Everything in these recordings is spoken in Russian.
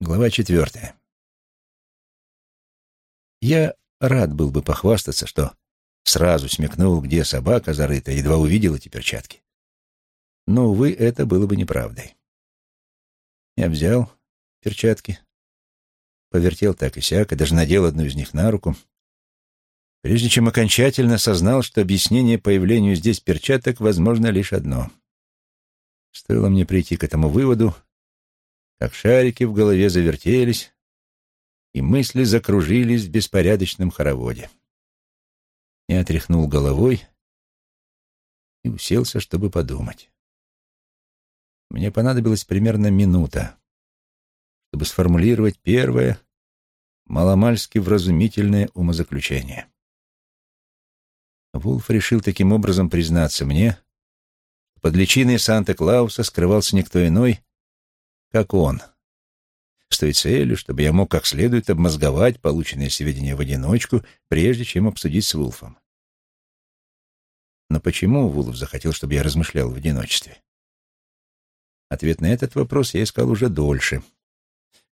Глава четвертая. Я рад был бы похвастаться, что сразу смекнул, где собака зарыта, едва увидел эти перчатки. Но, увы, это было бы неправдой. Я взял перчатки, повертел так и сяк, и даже надел одну из них на руку, прежде чем окончательно осознал, что объяснение появлению здесь перчаток возможно лишь одно. Стоило мне прийти к этому выводу, как шарики в голове завертелись, и мысли закружились в беспорядочном хороводе. Я отряхнул головой и уселся, чтобы подумать. Мне понадобилась примерно минута, чтобы сформулировать первое, маломальски вразумительное умозаключение. Вулф решил таким образом признаться мне, под личиной Санта-Клауса скрывался никто иной, как он, с той целью, чтобы я мог как следует обмозговать полученные сведения в одиночку, прежде чем обсудить с Вулфом. Но почему Вулф захотел, чтобы я размышлял в одиночестве? Ответ на этот вопрос я искал уже дольше,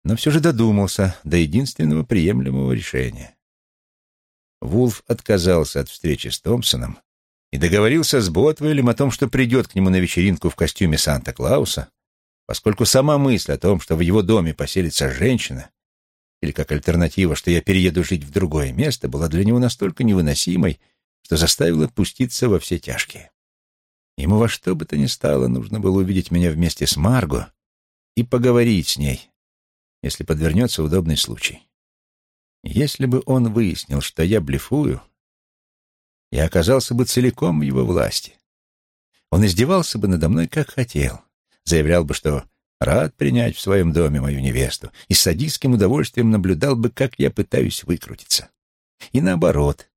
но все же додумался до единственного приемлемого решения. Вулф отказался от встречи с Томпсоном и договорился с Ботвейлем о том, что придет к нему на вечеринку в костюме Санта-Клауса, поскольку сама мысль о том, что в его доме поселится женщина, или как альтернатива, что я перееду жить в другое место, была для него настолько невыносимой, что заставила пуститься во все тяжкие. Ему во что бы то ни стало нужно было увидеть меня вместе с Марго и поговорить с ней, если подвернется удобный случай. Если бы он выяснил, что я блефую, я оказался бы целиком в его власти. Он издевался бы надо мной, как хотел заявлял бы, что рад принять в своем доме мою невесту, и с садистским удовольствием наблюдал бы, как я пытаюсь выкрутиться. И наоборот,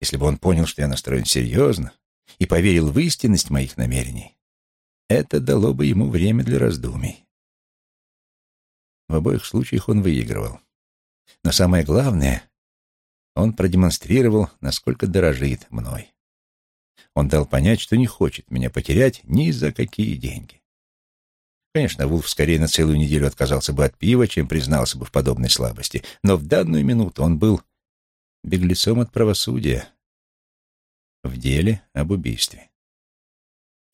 если бы он понял, что я настроен серьезно и поверил в истинность моих намерений, это дало бы ему время для раздумий. В обоих случаях он выигрывал. Но самое главное, он продемонстрировал, насколько дорожит мной. Он дал понять, что не хочет меня потерять ни за какие деньги. Конечно, Вулф скорее на целую неделю отказался бы от пива, чем признался бы в подобной слабости, но в данную минуту он был беглецом от правосудия в деле об убийстве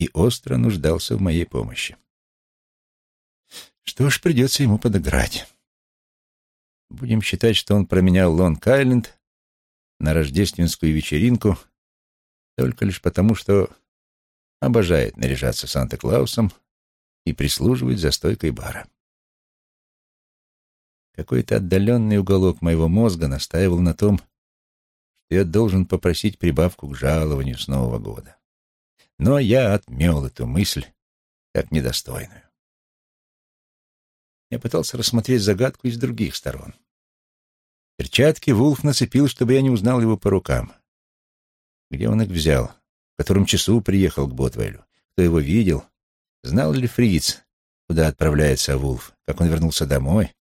и остро нуждался в моей помощи. Что ж, придется ему подыграть. Будем считать, что он променял Лонг-Айленд на рождественскую вечеринку только лишь потому, что обожает наряжаться Санта-Клаусом и прислуживать за стойкой бара. Какой-то отдаленный уголок моего мозга настаивал на том, что я должен попросить прибавку к жалованию с Нового года. Но я отмел эту мысль как недостойную. Я пытался рассмотреть загадку из других сторон. Перчатки Вулф нацепил, чтобы я не узнал его по рукам. Где он их взял? В котором часу приехал к Ботвейлю? Кто его видел? Знал ли Фриц, куда отправляется Вулф, как он вернулся домой?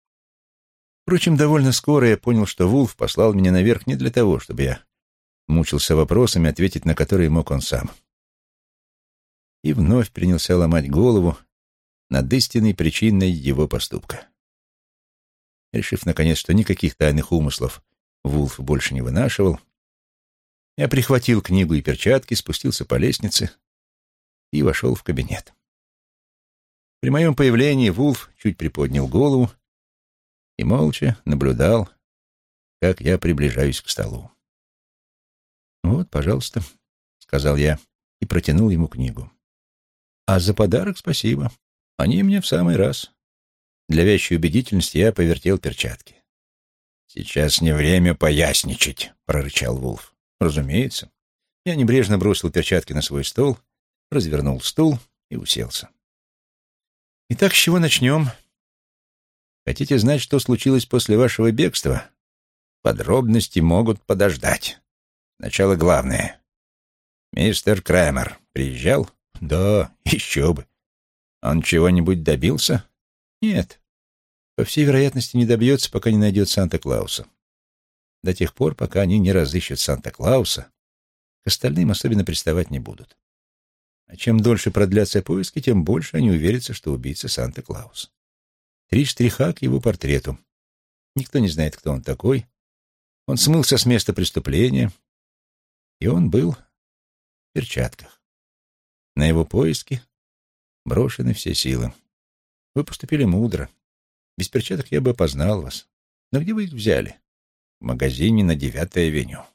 Впрочем, довольно скоро я понял, что Вулф послал меня наверх не для того, чтобы я мучился вопросами, ответить на которые мог он сам. И вновь принялся ломать голову над истинной причиной его поступка. Решив, наконец, что никаких тайных умыслов Вулф больше не вынашивал, я прихватил книгу и перчатки, спустился по лестнице и вошел в кабинет. При моем появлении Вулф чуть приподнял голову и молча наблюдал, как я приближаюсь к столу. «Вот, пожалуйста», — сказал я и протянул ему книгу. «А за подарок спасибо. Они мне в самый раз». Для вящей убедительности я повертел перчатки. «Сейчас не время поясничать», — прорычал Вулф. «Разумеется». Я небрежно бросил перчатки на свой стол, развернул стул и уселся. Итак, с чего начнем? Хотите знать, что случилось после вашего бегства? Подробности могут подождать. Начало главное. Мистер Крэмер приезжал? Да, еще бы. Он чего-нибудь добился? Нет. По всей вероятности, не добьется, пока не найдет Санта-Клауса. До тех пор, пока они не разыщут Санта-Клауса, к остальным особенно приставать не будут. А чем дольше продлятся поиски, тем больше они уверятся, что убийца Санта-Клаус. Три штриха к его портрету. Никто не знает, кто он такой. Он смылся с места преступления, и он был в перчатках. На его поиски брошены все силы. Вы поступили мудро. Без перчаток я бы опознал вас. Но где вы их взяли? В магазине на девятой авеню.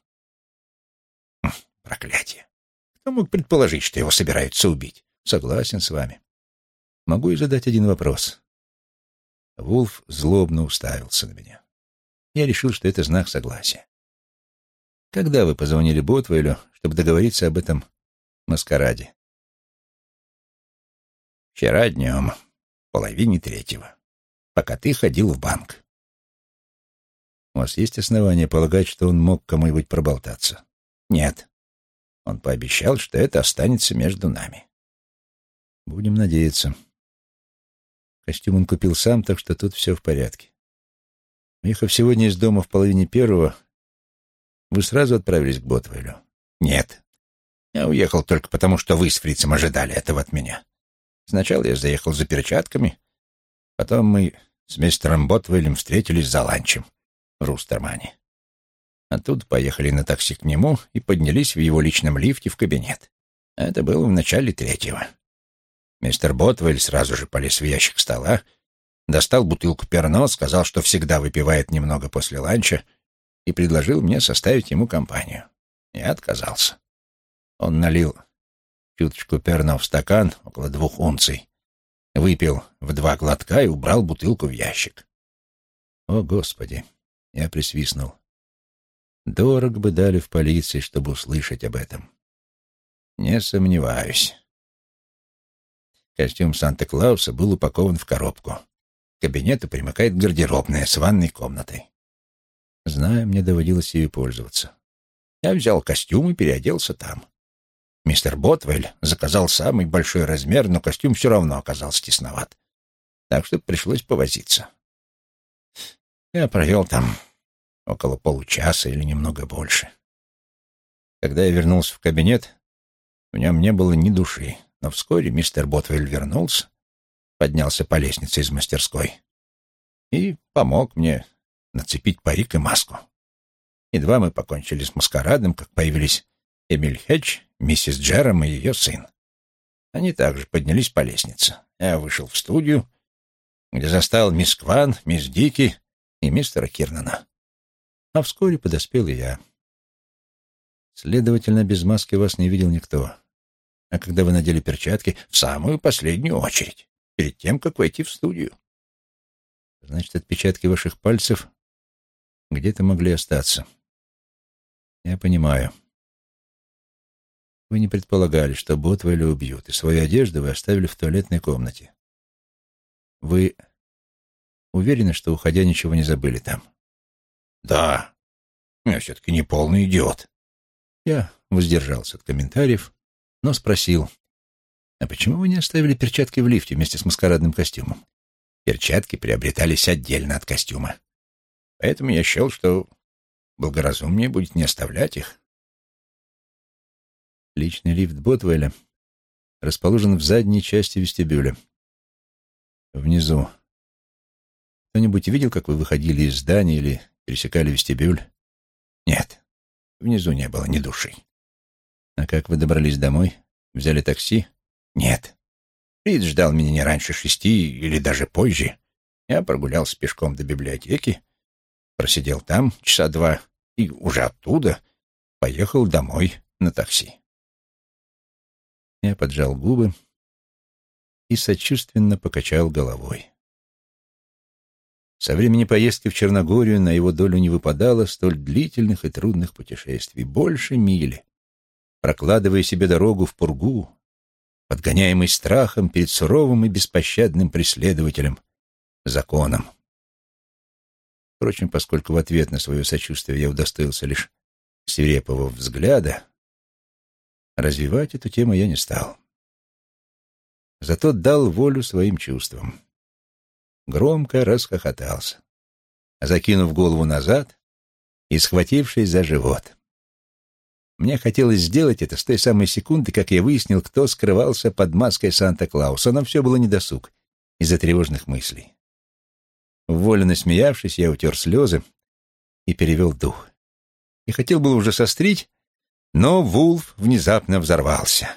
Хм, проклятие. Кто мог предположить, что его собираются убить? Согласен с вами. Могу и задать один вопрос. Вулф злобно уставился на меня. Я решил, что это знак согласия. Когда вы позвонили Ботвейлю, чтобы договориться об этом маскараде? Вчера днем, половине третьего, пока ты ходил в банк. У вас есть основания полагать, что он мог кому-нибудь проболтаться? Нет. Он пообещал, что это останется между нами. Будем надеяться. Костюм он купил сам, так что тут все в порядке. Уехав сегодня из дома в половине первого, вы сразу отправились к Ботвелю? Нет. Я уехал только потому, что вы с фрицем ожидали этого от меня. Сначала я заехал за перчатками, потом мы с мистером Ботвелем встретились за ланчем в Рустермане. Оттуда поехали на такси к нему и поднялись в его личном лифте в кабинет. Это было в начале третьего. Мистер Ботвель сразу же полез в ящик стола, достал бутылку перно, сказал, что всегда выпивает немного после ланча, и предложил мне составить ему компанию. Я отказался. Он налил чуточку перно в стакан, около двух унций, выпил в два глотка и убрал бутылку в ящик. О, Господи! Я присвистнул. Дорого бы дали в полиции, чтобы услышать об этом. Не сомневаюсь. Костюм Санта-Клауса был упакован в коробку. К кабинету примыкает гардеробная с ванной комнатой. Знаю, мне доводилось ею пользоваться. Я взял костюм и переоделся там. Мистер Ботвель заказал самый большой размер, но костюм все равно оказался тесноват. Так что пришлось повозиться. Я провел там около получаса или немного больше. Когда я вернулся в кабинет, в нем не было ни души, но вскоре мистер Ботвель вернулся, поднялся по лестнице из мастерской и помог мне нацепить парик и маску. Едва мы покончили с маскарадом, как появились Эмиль Хедж, миссис Джером и ее сын. Они также поднялись по лестнице. Я вышел в студию, где застал мисс Кван, мисс Дики и мистера Кирнана. А вскоре подоспел и я. Следовательно, без маски вас не видел никто. А когда вы надели перчатки, в самую последнюю очередь, перед тем, как войти в студию. Значит, отпечатки ваших пальцев где-то могли остаться. Я понимаю. Вы не предполагали, что Ботвелля убьют, и свою одежду вы оставили в туалетной комнате. Вы уверены, что, уходя, ничего не забыли там? Да. Я все-таки не полный идиот. Я воздержался от комментариев, но спросил, а почему вы не оставили перчатки в лифте вместе с маскарадным костюмом? Перчатки приобретались отдельно от костюма. Поэтому я счел, что благоразумнее будет не оставлять их. Личный лифт Ботвелля расположен в задней части вестибюля. Внизу. Кто-нибудь видел, как вы выходили из здания или пересекали вестибюль? Нет, внизу не было ни души. А как вы добрались домой? Взяли такси? Нет. Рид ждал меня не раньше шести или даже позже. Я прогулялся пешком до библиотеки, просидел там часа два и уже оттуда поехал домой на такси. Я поджал губы и сочувственно покачал головой. Со времени поездки в Черногорию на его долю не выпадало столь длительных и трудных путешествий, больше мили, прокладывая себе дорогу в пургу, подгоняемый страхом перед суровым и беспощадным преследователем, законом. Впрочем, поскольку в ответ на свое сочувствие я удостоился лишь свирепого взгляда, Развивать эту тему я не стал. Зато дал волю своим чувствам. Громко расхохотался, закинув голову назад и схватившись за живот. Мне хотелось сделать это с той самой секунды, как я выяснил, кто скрывался под маской Санта-Клауса, но все было недосуг из-за тревожных мыслей. Волю насмеявшись, я утер слезы и перевел дух. И хотел было уже сострить, но Вулф внезапно взорвался.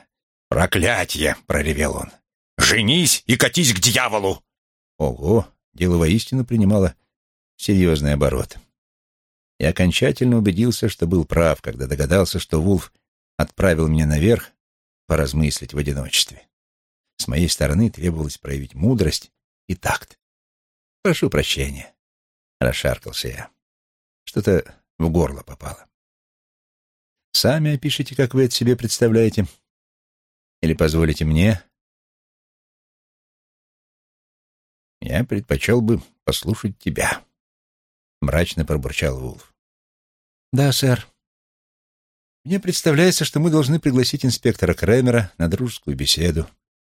«Проклятье!» — проревел он. «Женись и катись к дьяволу!» Ого! Дело воистину принимало серьезный оборот. Я окончательно убедился, что был прав, когда догадался, что Вулф отправил меня наверх поразмыслить в одиночестве. С моей стороны требовалось проявить мудрость и такт. «Прошу прощения», — расшаркался я. Что-то в горло попало. «Сами опишите, как вы это себе представляете. Или позволите мне?» «Я предпочел бы послушать тебя», — мрачно пробурчал Вулф. «Да, сэр. Мне представляется, что мы должны пригласить инспектора Кремера на дружескую беседу,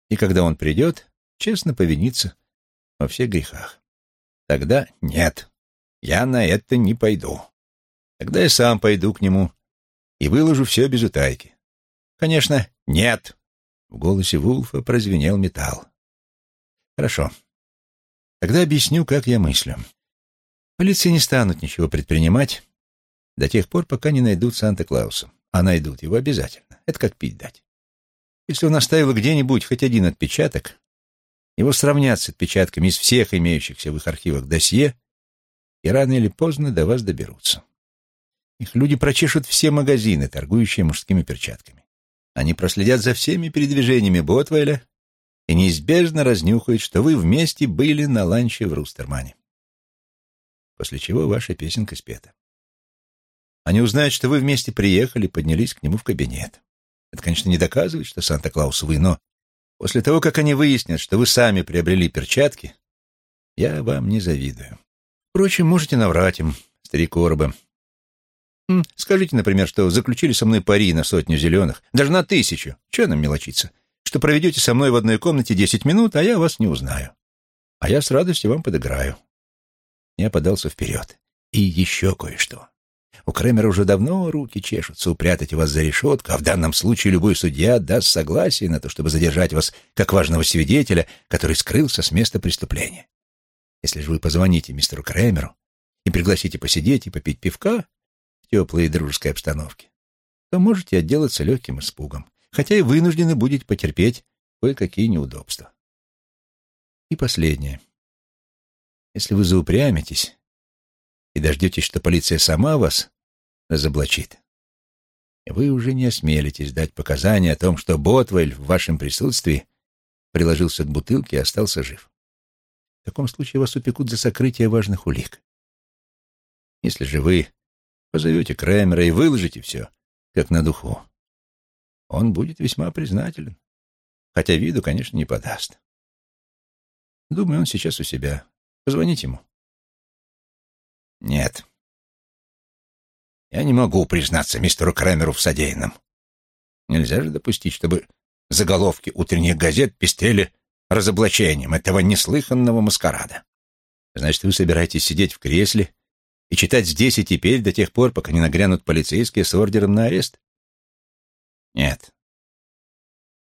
и когда он придет, честно повиниться во всех грехах. Тогда нет, я на это не пойду. Тогда я сам пойду к нему и выложу все без утайки. Конечно, нет. В голосе Вулфа прозвенел металл. Хорошо. Тогда объясню, как я мыслю. Полиции не станут ничего предпринимать до тех пор, пока не найдут Санта-Клауса. А найдут его обязательно. Это как пить дать. Если он оставил где-нибудь хоть один отпечаток, его сравнят с отпечатками из всех имеющихся в их архивах досье, и рано или поздно до вас доберутся. Их люди прочешут все магазины, торгующие мужскими перчатками. Они проследят за всеми передвижениями Ботвейля и неизбежно разнюхают, что вы вместе были на ланче в Рустермане. После чего ваша песенка спета. Они узнают, что вы вместе приехали, поднялись к нему в кабинет. Это, конечно, не доказывает, что Санта-Клаус вы, но после того, как они выяснят, что вы сами приобрели перчатки, я вам не завидую. Впрочем, можете наврать им, старик Орба. Скажите, например, что заключили со мной пари на сотню зеленых, даже на тысячу. Чего нам мелочиться? Что проведете со мной в одной комнате десять минут, а я вас не узнаю. А я с радостью вам подыграю. Я подался вперед. И еще кое-что. У Кремера уже давно руки чешутся упрятать вас за решетку, а в данном случае любой судья даст согласие на то, чтобы задержать вас как важного свидетеля, который скрылся с места преступления. Если же вы позвоните мистеру Кремеру и пригласите посидеть и попить пивка в теплой и дружеской обстановке, то можете отделаться легким испугом, хотя и вынуждены будете потерпеть кое-какие неудобства. И последнее. Если вы заупрямитесь и дождетесь, что полиция сама вас разоблачит, вы уже не осмелитесь дать показания о том, что Ботвель в вашем присутствии приложился к бутылке и остался жив. В таком случае вас упекут за сокрытие важных улик. Если же вы позовете Кремера и выложите все, как на духу, он будет весьма признателен, хотя виду, конечно, не подаст. Думаю, он сейчас у себя. Позвоните ему. Нет. Я не могу признаться мистеру Крамеру в содеянном. Нельзя же допустить, чтобы заголовки утренних газет пестрели разоблачением этого неслыханного маскарада. Значит, вы собираетесь сидеть в кресле и читать здесь и теперь до тех пор, пока не нагрянут полицейские с ордером на арест? Нет.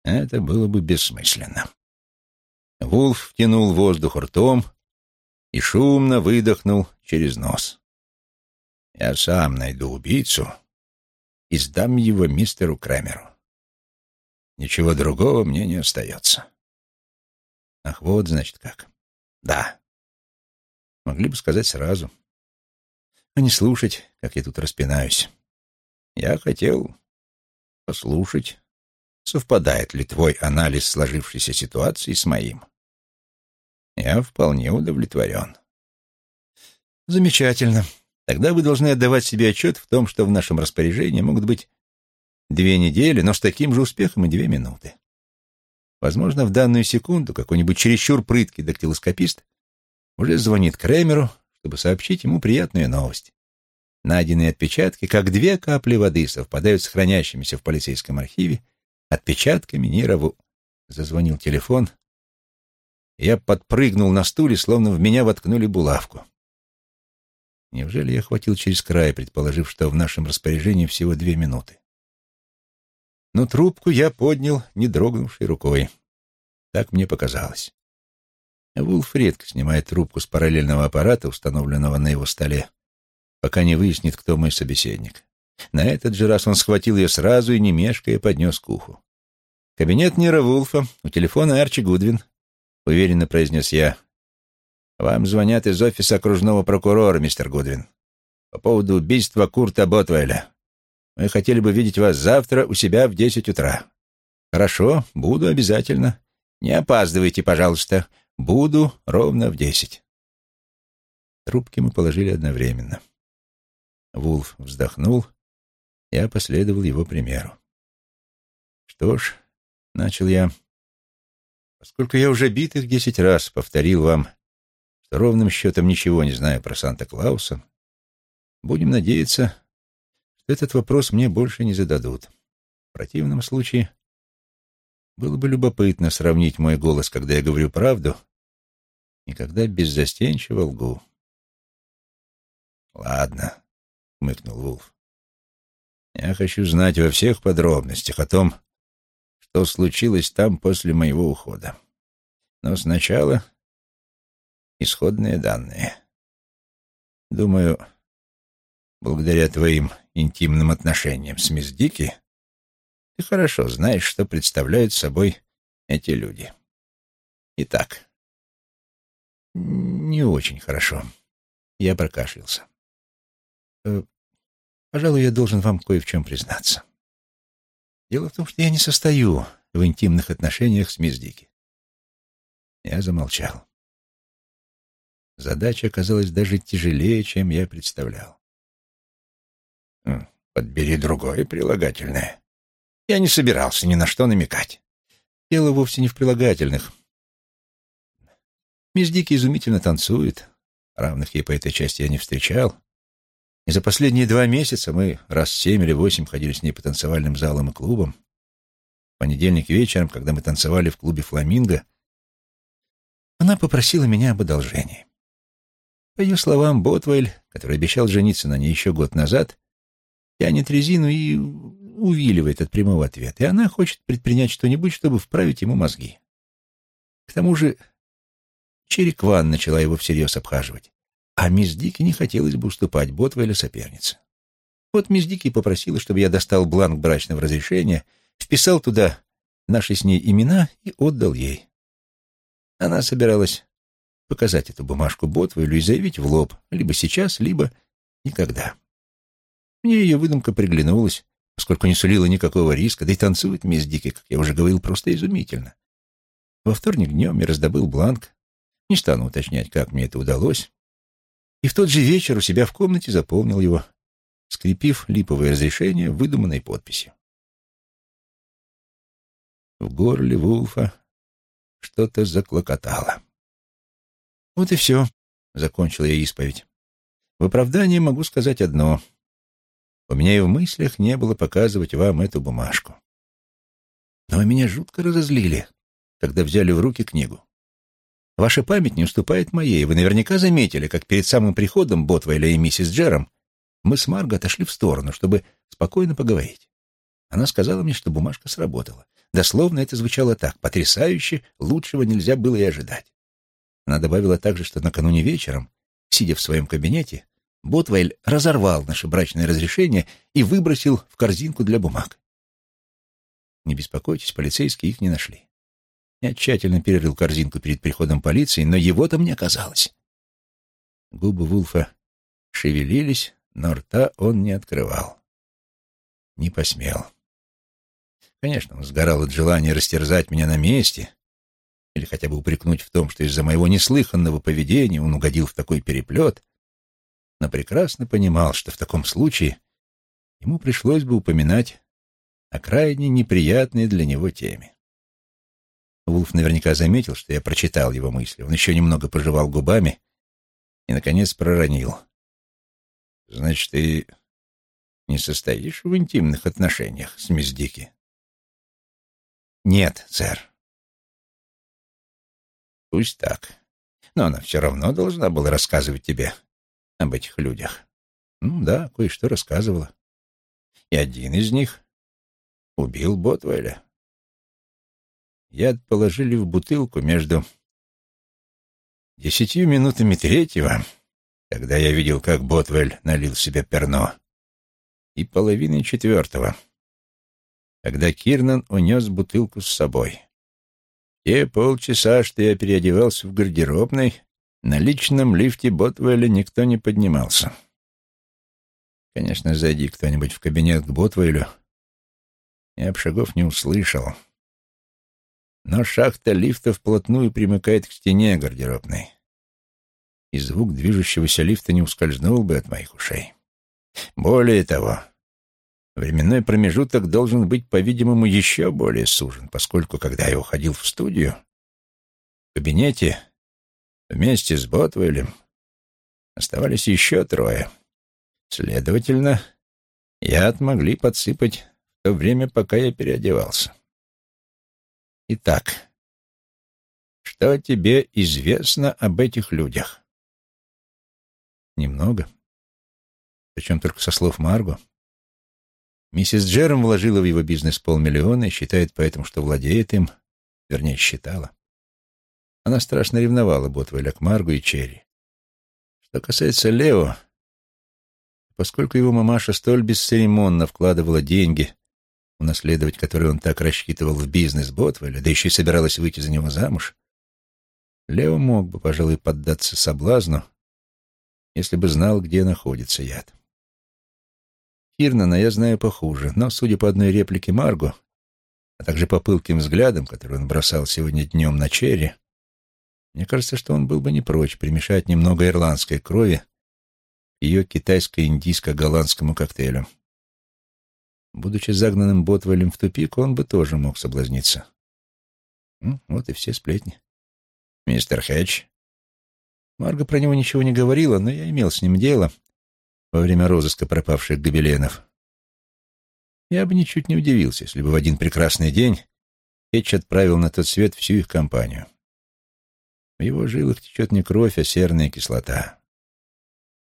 Это было бы бессмысленно. Вулф втянул воздух ртом и шумно выдохнул через нос. Я сам найду убийцу и сдам его мистеру Крамеру. Ничего другого мне не остается. Ах, вот, значит, как. Да. Могли бы сказать сразу. А не слушать, как я тут распинаюсь. Я хотел послушать, совпадает ли твой анализ сложившейся ситуации с моим. Я вполне удовлетворен. Замечательно. Тогда вы должны отдавать себе отчет в том, что в нашем распоряжении могут быть две недели, но с таким же успехом и две минуты. Возможно, в данную секунду какой-нибудь чересчур прыткий дактилоскопист уже звонит Кремеру, чтобы сообщить ему приятную новость. Найденные отпечатки, как две капли воды, совпадают с хранящимися в полицейском архиве отпечатками Нирову. Зазвонил телефон. Я подпрыгнул на стуле, словно в меня воткнули булавку. Неужели я хватил через край, предположив, что в нашем распоряжении всего две минуты? Но трубку я поднял, не дрогнувшей рукой. Так мне показалось. Вулф редко снимает трубку с параллельного аппарата, установленного на его столе, пока не выяснит, кто мой собеседник. На этот же раз он схватил ее сразу и, не мешкая, поднес к уху. «Кабинет Нира Вулфа, у телефона Арчи Гудвин», — уверенно произнес я. «Вам звонят из офиса окружного прокурора, мистер Гудвин, по поводу убийства Курта Ботвейля. Мы хотели бы видеть вас завтра у себя в десять утра». «Хорошо, буду обязательно. Не опаздывайте, пожалуйста. Буду ровно в десять». Трубки мы положили одновременно. Вулф вздохнул, я последовал его примеру. «Что ж», — начал я, — «поскольку я уже битых десять раз повторил вам, что ровным счетом ничего не знаю про Санта-Клауса, будем надеяться, что этот вопрос мне больше не зададут. В противном случае было бы любопытно сравнить мой голос, когда я говорю правду, и когда беззастенчиво лгу. «Ладно», — хмыкнул Вулф. «Я хочу знать во всех подробностях о том, что случилось там после моего ухода. Но сначала исходные данные. Думаю, благодаря твоим интимным отношениям с мисс Дики, ты хорошо знаешь, что представляют собой эти люди. Итак, не очень хорошо. Я прокашлялся. Пожалуй, я должен вам кое в чем признаться. Дело в том, что я не состою в интимных отношениях с мисс Дики. Я замолчал. Задача оказалась даже тяжелее, чем я представлял. «Подбери другое прилагательное», я не собирался ни на что намекать. Дело вовсе не в прилагательных. Мисс Дики изумительно танцует. Равных ей по этой части я не встречал. И за последние два месяца мы раз семь или восемь ходили с ней по танцевальным залам и клубам. В понедельник вечером, когда мы танцевали в клубе «Фламинго», она попросила меня об одолжении. По ее словам, Ботвейль, который обещал жениться на ней еще год назад, тянет резину и увиливает от прямого ответа, и она хочет предпринять что-нибудь, чтобы вправить ему мозги. К тому же Черекван начала его всерьез обхаживать, а мисс Дики не хотелось бы уступать Ботвелю сопернице. Вот мисс Дики попросила, чтобы я достал бланк брачного разрешения, вписал туда наши с ней имена и отдал ей. Она собиралась показать эту бумажку Ботвелю и заявить в лоб, либо сейчас, либо никогда. Мне ее выдумка приглянулась, поскольку не сулила никакого риска, да и танцует мисс Дики, как я уже говорил, просто изумительно. Во вторник днем я раздобыл бланк, не стану уточнять, как мне это удалось, и в тот же вечер у себя в комнате заполнил его, скрепив липовое разрешение выдуманной подписью. В горле Вулфа что-то заклокотало. Вот и все, — закончил я исповедь. В оправдании могу сказать одно — у меня и в мыслях не было показывать вам эту бумажку. Но меня жутко разозлили, когда взяли в руки книгу. Ваша память не уступает моей. Вы наверняка заметили, как перед самым приходом Ботвейля и миссис Джером мы с Марго отошли в сторону, чтобы спокойно поговорить. Она сказала мне, что бумажка сработала. Дословно это звучало так. Потрясающе, лучшего нельзя было и ожидать. Она добавила также, что накануне вечером, сидя в своем кабинете, Ботвейль разорвал наше брачное разрешение и выбросил в корзинку для бумаг. Не беспокойтесь, полицейские их не нашли. Я тщательно перерыл корзинку перед приходом полиции, но его там не оказалось. Губы Вулфа шевелились, но рта он не открывал. Не посмел. Конечно, он сгорал от желания растерзать меня на месте или хотя бы упрекнуть в том, что из-за моего неслыханного поведения он угодил в такой переплет — но прекрасно понимал, что в таком случае ему пришлось бы упоминать о крайне неприятной для него теме. Вулф наверняка заметил, что я прочитал его мысли. Он еще немного пожевал губами и, наконец, проронил. «Значит, ты не состоишь в интимных отношениях с мисс Дики?» «Нет, сэр». «Пусть так. Но она все равно должна была рассказывать тебе об этих людях? Ну да, кое-что рассказывала. И один из них убил Ботвеля. Яд положили в бутылку между Десятью минутами третьего, когда я видел, как Ботвель налил себе перно, и половиной четвертого, когда Кирнан унес бутылку с собой. Те полчаса, что я переодевался в гардеробной, на личном лифте Ботвелля никто не поднимался. Конечно, зайди кто-нибудь в кабинет к Ботвейлю, я б шагов не услышал. Но шахта лифта вплотную примыкает к стене гардеробной, и звук движущегося лифта не ускользнул бы от моих ушей. Более того, временной промежуток должен быть, по-видимому, еще более сужен, поскольку, когда я уходил в студию, в кабинете вместе с Ботвейлем оставались еще трое. Следовательно, яд могли подсыпать в то время, пока я переодевался. Итак, что тебе известно об этих людях? Немного. Причем только со слов Марго. Миссис Джером вложила в его бизнес полмиллиона и считает поэтому, что владеет им, вернее, считала. Она страшно ревновала Ботвеля к Маргу и Черри. Что касается Лео, поскольку его мамаша столь бесцеремонно вкладывала деньги, унаследовать которые он так рассчитывал в бизнес Ботвеля, да еще и собиралась выйти за него замуж, Лео мог бы, пожалуй, поддаться соблазну, если бы знал, где находится яд. Кирнана я знаю похуже, но, судя по одной реплике Марго, а также по пылким взглядам, которые он бросал сегодня днем на Черри, мне кажется, что он был бы не прочь примешать немного ирландской крови ее китайско-индийско-голландскому коктейлю. Будучи загнанным Ботвелем в тупик, он бы тоже мог соблазниться. Ну, вот и все сплетни. «Мистер Хэтч?» Марга про него ничего не говорила, но я имел с ним дело во время розыска пропавших гобеленов. Я бы ничуть не удивился, если бы в один прекрасный день Хэтч отправил на тот свет всю их компанию. В его жилах течет не кровь, а серная кислота.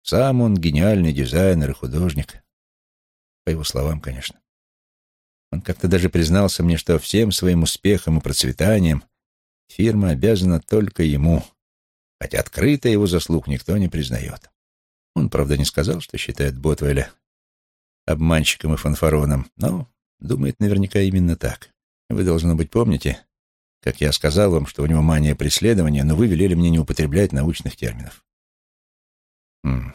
Сам он гениальный дизайнер и художник. По его словам, конечно. Он как-то даже признался мне, что всем своим успехом и процветанием фирма обязана только ему, хотя открыто его заслуг никто не признает. Он, правда, не сказал, что считает Ботвеля обманщиком и фанфароном, но думает наверняка именно так. Вы, должно быть, помните, как я сказал вам, что у него мания преследования, но вы велели мне не употреблять научных терминов. Хм,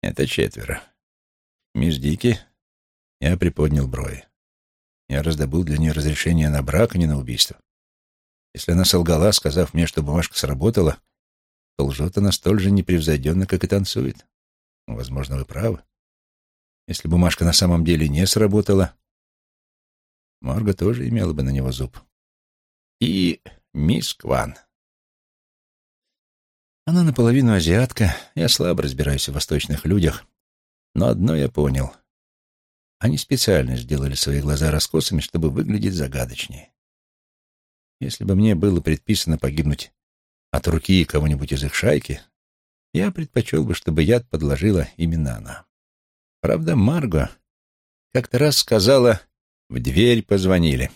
это четверо. Мисс Дики, я приподнял брови. Я раздобыл для нее разрешение на брак, а не на убийство. Если она солгала, сказав мне, что бумажка сработала, то лжет она столь же непревзойденно, как и танцует. Ну, возможно, вы правы. Если бумажка на самом деле не сработала, Марга тоже имела бы на него зуб. И мисс Кван. Она наполовину азиатка, я слабо разбираюсь в восточных людях, но одно я понял. Они специально сделали свои глаза раскосами, чтобы выглядеть загадочнее. Если бы мне было предписано погибнуть от руки кого-нибудь из их шайки, я предпочел бы, чтобы яд подложила именно она. Правда, Марго как-то раз сказала, в дверь позвонили.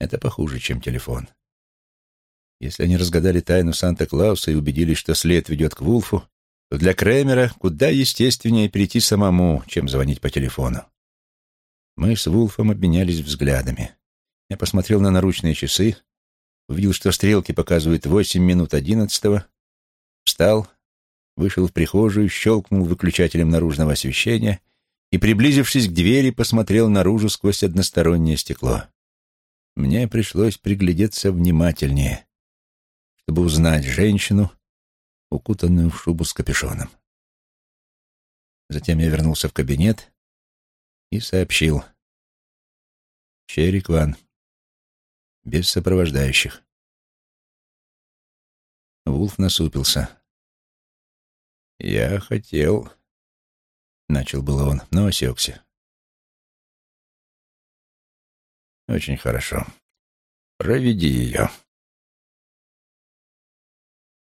Это похуже, чем телефон. Если они разгадали тайну Санта-Клауса и убедились, что след ведет к Вулфу, то для Кремера куда естественнее прийти самому, чем звонить по телефону. Мы с Вулфом обменялись взглядами. Я посмотрел на наручные часы, увидел, что стрелки показывают восемь минут одиннадцатого, встал, вышел в прихожую, щелкнул выключателем наружного освещения и, приблизившись к двери, посмотрел наружу сквозь одностороннее стекло. Мне пришлось приглядеться внимательнее чтобы узнать женщину, укутанную в шубу с капюшоном. Затем я вернулся в кабинет и сообщил. Черри Кван. Без сопровождающих. Вулф насупился. «Я хотел...» — начал было он, но осекся. «Очень хорошо. Проведи ее».